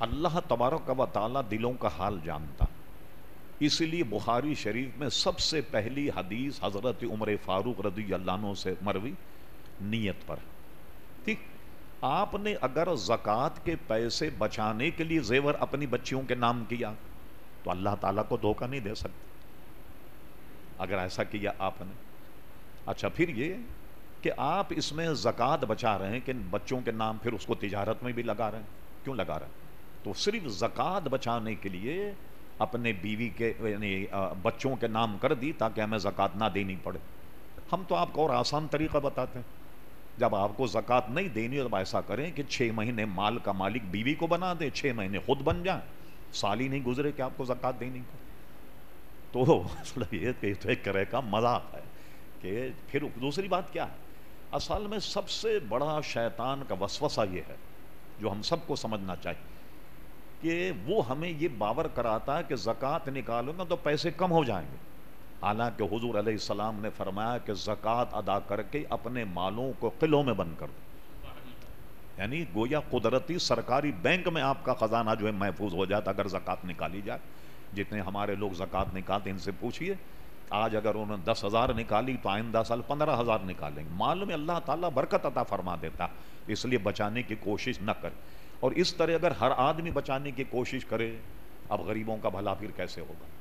اللہ تبارک و تعالیٰ دلوں کا حال جانتا۔ اسی لیے بخاری شریف میں سب سے پہلی حدیث حضرت عمر فاروق رضی اللہ عنہ سے مروی نیت پر۔ ٹھیک۔ آپ نے اگر زکوٰۃ کے پیسے بچانے کے لیے زیور اپنی بچیوں کے نام کیا، تو اللہ تعالیٰ کو دھوکہ نہیں دے سکتے۔ اگر ایسا کیا آپ نے۔ اچھا پھر یہ کہ آپ اس میں زکوٰۃ بچا رہے ہیں کہ بچوں کے نام پھر اس کو تجارت میں بھی لگا رہے ہیں۔ کیوں لگا رہے ہیں؟ تو صرف زکوٰۃ بچانے کے لیے اپنے بیوی کے یعنی بچوں کے نام کر دی تاکہ ہمیں زکوٰۃ نہ دینی پڑے۔ ہم تو آپ کو اور آسان طریقہ بتاتے ہیں۔ جب آپ کو زکوٰۃ نہیں دینی تو ایسا کریں کہ چھ مہینے مال کا مالک بیوی کو بنا دے، چھ مہینے خود بن جائیں۔ سال ہی نہیں گزرے کہ آپ کو زکوٰۃ دینی پڑے۔ تو مطلب یہ ایک طرح کا مذاق ہے کہ پھر دوسری بات کیا ہے؟ اصل میں سب سے بڑا شیطان کا وسوسہ یہ ہے جو ہم سب کو سمجھنا چاہیے۔ کہ وہ ہمیں یہ باور کراتا ہے کہ زکوٰۃ نکالو گا تو پیسے کم ہو جائیں گے۔ حالانکہ حضور علیہ السلام نے فرمایا کہ زکوٰۃ ادا کر کے اپنے مالوں کو قلعوں میں بند کر دو۔ یعنی گویا قدرتی سرکاری بینک میں آپ کا خزانہ جو ہے محفوظ ہو جاتا اگر زکوٰۃ نکالی جائے۔ جتنے ہمارے لوگ زکوٰۃ نکالتے ان سے پوچھیے آج اگر انہوں نے دس ہزار نکالی تو آئندہ سال پندرہ ہزار نکالیں گے۔ مال میں اللہ تعالیٰ برکت عطا فرما دیتا، اس لیے بچانے کی کوشش نہ کرے اور اس طرح اگر ہر آدمی بچانے کی کوشش کرے، اب غریبوں کا بھلا پھر کیسے ہوگا؟